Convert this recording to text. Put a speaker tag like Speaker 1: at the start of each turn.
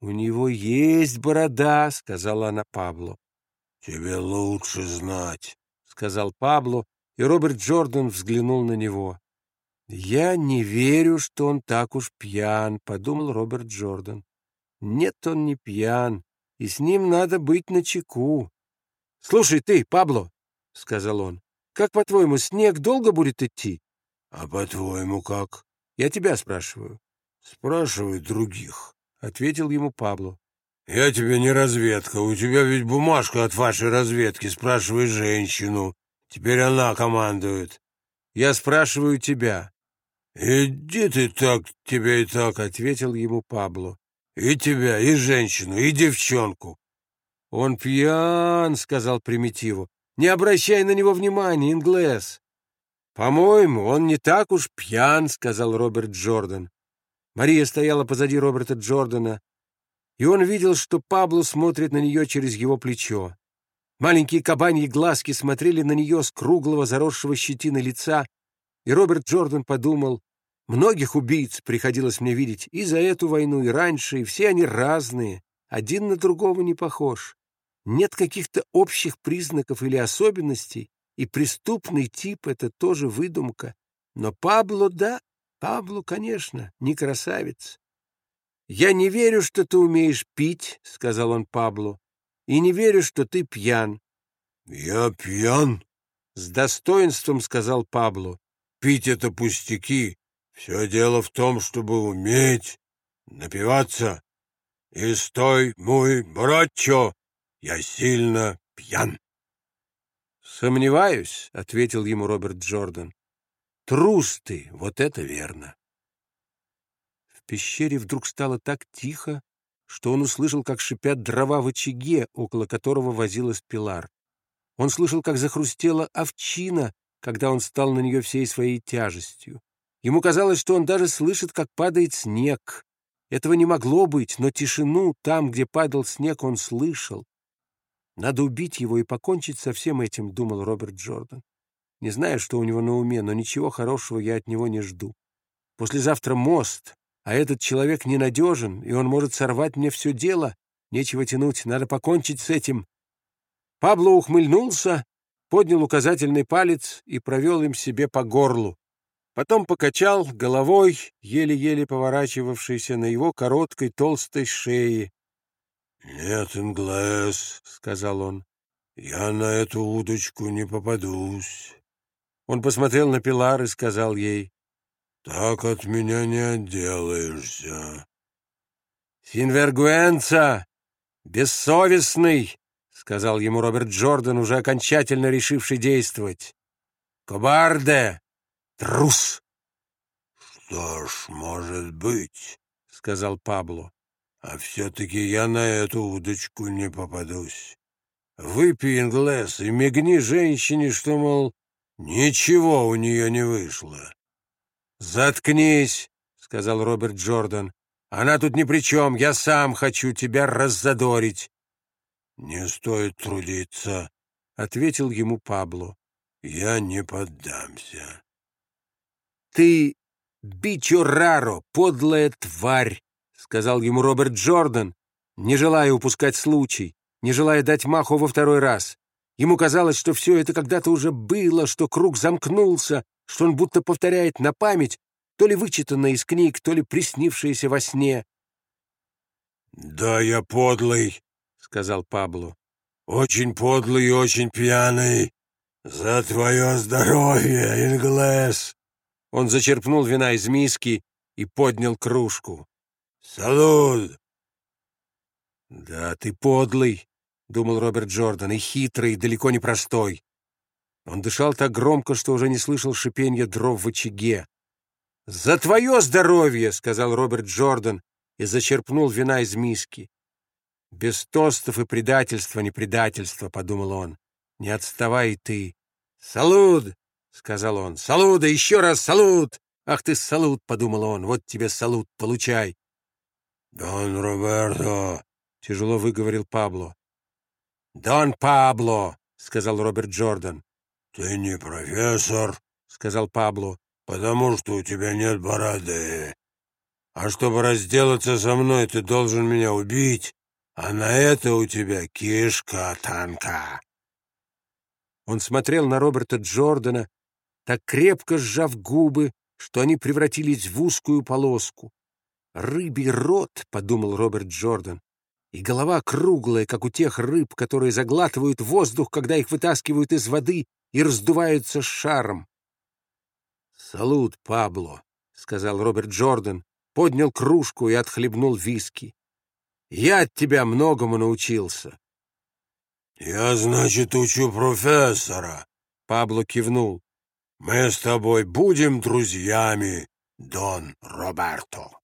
Speaker 1: «У него есть борода», — сказала она Пабло.
Speaker 2: «Тебе лучше знать», —
Speaker 1: сказал Пабло, и Роберт Джордан взглянул на него. «Я не верю, что он так уж пьян», — подумал Роберт Джордан. «Нет, он не пьян, и с ним надо быть начеку». «Слушай ты, Пабло», — сказал он, — «как, по-твоему, снег долго будет идти?»
Speaker 2: «А по-твоему как?»
Speaker 1: «Я тебя спрашиваю».
Speaker 2: «Спрашивай других», —
Speaker 1: ответил ему Пабло.
Speaker 2: «Я тебе не разведка. У тебя ведь бумажка от вашей разведки. Спрашивай женщину. Теперь она командует».
Speaker 1: «Я спрашиваю тебя».
Speaker 2: «Иди ты так, тебе и так», — ответил ему Пабло. «И тебя, и женщину, и девчонку».
Speaker 1: «Он пьян», — сказал Примитиву. «Не обращай на него внимания, Инглес». «По-моему, он не так уж пьян», — сказал Роберт Джордан. Мария стояла позади Роберта Джордана, и он видел, что Пабло смотрит на нее через его плечо. Маленькие кабаньи глазки смотрели на нее с круглого заросшего щетины лица, и Роберт Джордан подумал, многих убийц приходилось мне видеть и за эту войну, и раньше, и все они разные, один на другого не похож. Нет каких-то общих признаков или особенностей, и преступный тип — это тоже выдумка. Но Пабло — да, Пабло, конечно, не красавец. «Я не верю, что ты умеешь пить», — сказал он Пабло, — «и не верю, что ты пьян».
Speaker 2: «Я пьян?»
Speaker 1: — с достоинством сказал Пабло.
Speaker 2: «Пить — это пустяки. Все дело в том, чтобы уметь напиваться. И стой, мой брачо, я сильно пьян».
Speaker 1: «Сомневаюсь», — ответил ему Роберт Джордан. Трус ты, вот это верно. В пещере вдруг стало так тихо, что он услышал, как шипят дрова в очаге, около которого возилась Пилар. Он слышал, как захрустела овчина, когда он стал на нее всей своей тяжестью. Ему казалось, что он даже слышит, как падает снег. Этого не могло быть, но тишину там, где падал снег, он слышал. «Надо убить его и покончить со всем этим», — думал Роберт Джордан. Не знаю, что у него на уме, но ничего хорошего я от него не жду. Послезавтра мост, а этот человек ненадежен, и он может сорвать мне все дело. Нечего тянуть, надо покончить с этим. Пабло ухмыльнулся, поднял указательный палец и провел им себе по горлу. Потом покачал головой, еле-еле поворачивавшейся на его короткой толстой шее.
Speaker 2: — Нет, Инглес, — сказал он, — я на эту удочку не попадусь.
Speaker 1: Он посмотрел на Пилар и сказал ей,
Speaker 2: «Так от меня не отделаешься».
Speaker 1: «Синвергуэнца! Бессовестный!» — сказал ему Роберт Джордан, уже окончательно решивший действовать. «Кобарде! Трус!»
Speaker 2: «Что ж, может быть», — сказал
Speaker 1: Пабло.
Speaker 2: «А все-таки я на эту удочку не попадусь. Выпей, Инглес, и мигни женщине, что, мол, Ничего у нее не вышло.
Speaker 1: «Заткнись», — сказал Роберт Джордан. «Она тут ни при чем. Я сам хочу тебя раззадорить».
Speaker 2: «Не стоит трудиться», —
Speaker 1: ответил ему Пабло.
Speaker 2: «Я не поддамся».
Speaker 1: «Ты бичо подлая тварь», — сказал ему Роберт Джордан, не желая упускать случай, не желая дать маху во второй раз. Ему казалось, что все это когда-то уже было, что круг замкнулся, что он будто повторяет на память то ли вычитанное из книг, то ли приснившееся во сне.
Speaker 2: «Да, я подлый», — сказал Пабло. «Очень подлый и очень пьяный. За твое здоровье, Инглес!»
Speaker 1: Он зачерпнул вина из миски и поднял кружку.
Speaker 2: «Салут!»
Speaker 1: «Да, ты подлый», думал Роберт Джордан, и хитрый, и далеко не простой. Он дышал так громко, что уже не слышал шипения дров в очаге. «За твое здоровье!» — сказал Роберт Джордан и зачерпнул вина из миски. «Без тостов и предательства не предательство», — подумал он. «Не отставай ты». «Салут!» — сказал он. «Салуда! Еще раз салут!» «Ах ты, салут!» — подумал он. «Вот тебе салут, получай!»
Speaker 2: «Дон Роберто!»
Speaker 1: — тяжело выговорил Пабло.
Speaker 2: «Дон Пабло», — сказал Роберт Джордан. «Ты не профессор», — сказал Пабло, «потому что у тебя нет бороды. А чтобы разделаться со мной, ты должен меня убить, а на это у тебя кишка танка.
Speaker 1: Он смотрел на Роберта Джордана, так крепко сжав губы, что они превратились в узкую полоску. «Рыбий рот», — подумал Роберт Джордан, и голова круглая, как у тех рыб, которые заглатывают воздух, когда их вытаскивают из воды и раздуваются шаром. «Салут, Пабло», — сказал Роберт Джордан, поднял кружку и отхлебнул виски. «Я от тебя многому научился».
Speaker 2: «Я, значит, учу профессора», —
Speaker 1: Пабло кивнул.
Speaker 2: «Мы с тобой будем друзьями, Дон Роберто».